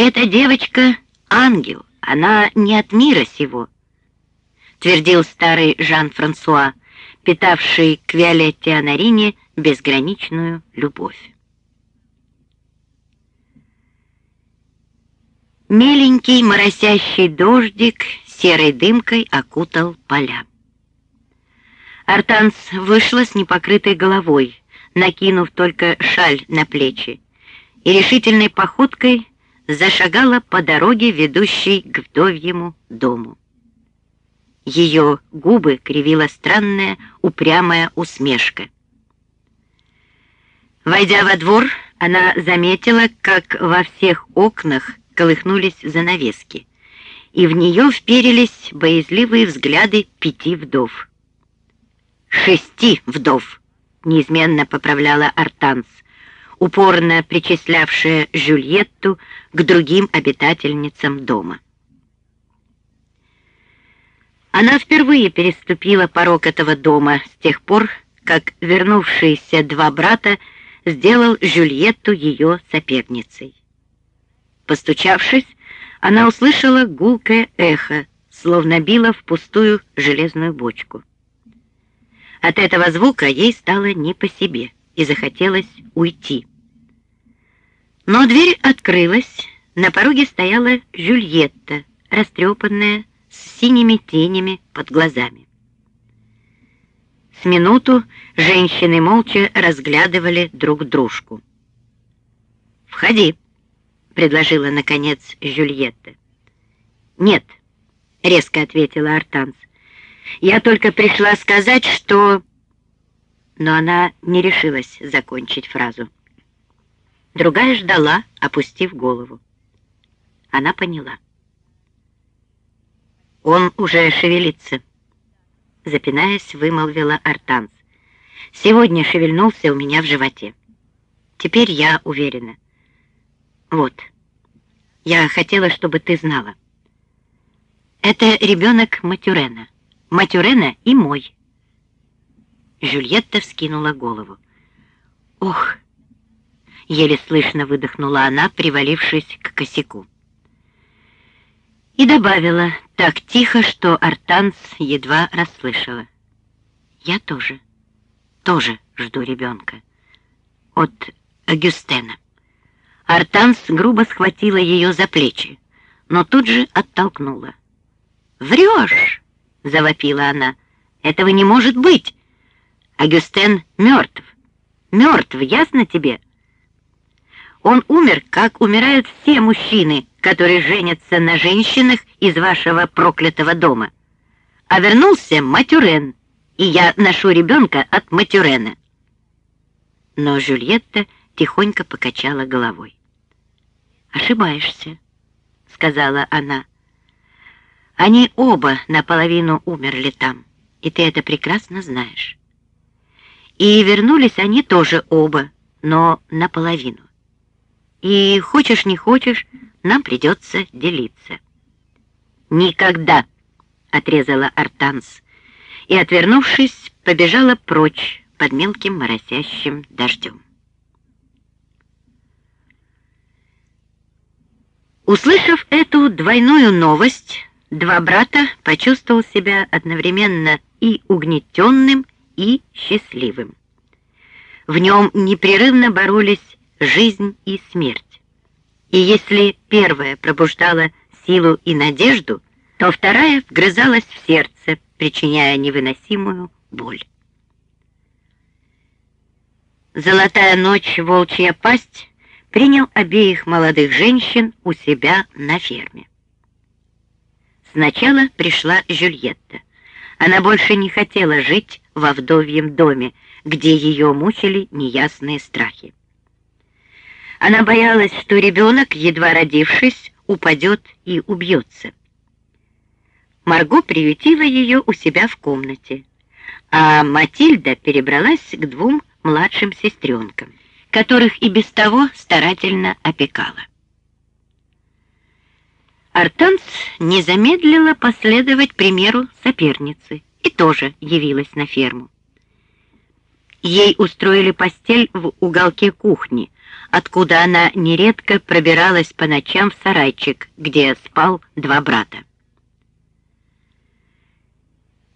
«Эта девочка — ангел, она не от мира сего», — твердил старый Жан-Франсуа, питавший к Виолетте Анарине безграничную любовь. Меленький моросящий дождик серой дымкой окутал поля. Артанс вышла с непокрытой головой, накинув только шаль на плечи, и решительной походкой зашагала по дороге, ведущей к вдовьему дому. Ее губы кривила странная упрямая усмешка. Войдя во двор, она заметила, как во всех окнах колыхнулись занавески, и в нее вперились боязливые взгляды пяти вдов. «Шести вдов!» — неизменно поправляла Артанс, упорно причислявшая Жюльетту к другим обитательницам дома. Она впервые переступила порог этого дома с тех пор, как вернувшиеся два брата сделал Жюльетту ее соперницей. Постучавшись, она услышала гулкое эхо, словно била в пустую железную бочку. От этого звука ей стало не по себе и захотелось уйти. Но дверь открылась, на пороге стояла Жюльетта, растрепанная, с синими тенями под глазами. С минуту женщины молча разглядывали друг дружку. «Входи», предложила, наконец, Жюльетта. «Нет», — резко ответила Артанс. «Я только пришла сказать, что...» Но она не решилась закончить фразу. Другая ждала, опустив голову. Она поняла. «Он уже шевелится», — запинаясь, вымолвила Артанс. «Сегодня шевельнулся у меня в животе. Теперь я уверена». Вот, я хотела, чтобы ты знала. Это ребенок Матюрена. Матюрена и мой. Жюльетта вскинула голову. Ох! Еле слышно выдохнула она, привалившись к косяку. И добавила так тихо, что Артанс едва расслышала. Я тоже, тоже жду ребенка. От Агюстена. Артанс грубо схватила ее за плечи, но тут же оттолкнула. «Врешь!» — завопила она. «Этого не может быть! Агюстен мертв! Мертв, ясно тебе?» Он умер, как умирают все мужчины, которые женятся на женщинах из вашего проклятого дома. А вернулся Матюрен, и я ношу ребенка от Матюрена. Но Жюльетта тихонько покачала головой. «Ошибаешься», — сказала она. «Они оба наполовину умерли там, и ты это прекрасно знаешь. И вернулись они тоже оба, но наполовину. И хочешь не хочешь, нам придется делиться». «Никогда!» — отрезала Артанс, и, отвернувшись, побежала прочь под мелким моросящим дождем. Услышав эту двойную новость, два брата почувствовал себя одновременно и угнетенным, и счастливым. В нем непрерывно боролись жизнь и смерть. И если первая пробуждала силу и надежду, то вторая вгрызалась в сердце, причиняя невыносимую боль. Золотая ночь, волчья пасть принял обеих молодых женщин у себя на ферме. Сначала пришла Жюльетта. Она больше не хотела жить во вдовьем доме, где ее мучили неясные страхи. Она боялась, что ребенок, едва родившись, упадет и убьется. Марго приютила ее у себя в комнате, а Матильда перебралась к двум младшим сестренкам которых и без того старательно опекала. Артанс не замедлила последовать примеру соперницы и тоже явилась на ферму. Ей устроили постель в уголке кухни, откуда она нередко пробиралась по ночам в сарайчик, где спал два брата.